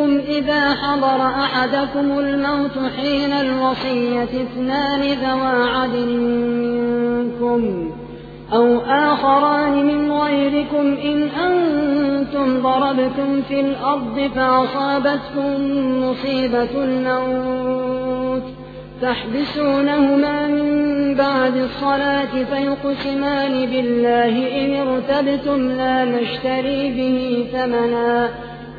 بينكم إذا حضر أحدكم الموت حين الوصية اثنان ذوى عدل منكم أو آخران من غيركم إن أنتم ضربتم في الأرض فأصابتكم مصيبة الموت تحبسونهما من بعد الصلاة فيقسمان بالله إن ارتبتم لا نشتري به ثمنا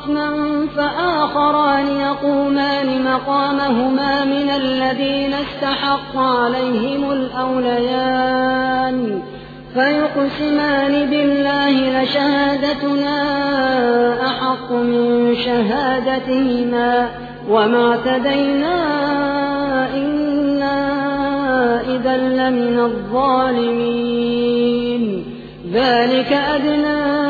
إثما فآخران يقومان مقامهما من الذين استحق عليهم الأوليان فيقسمان بالله لشهادتنا أحق من شهادتهما وما اعتدينا إنا إذا لمن الظالمين ذلك أدنى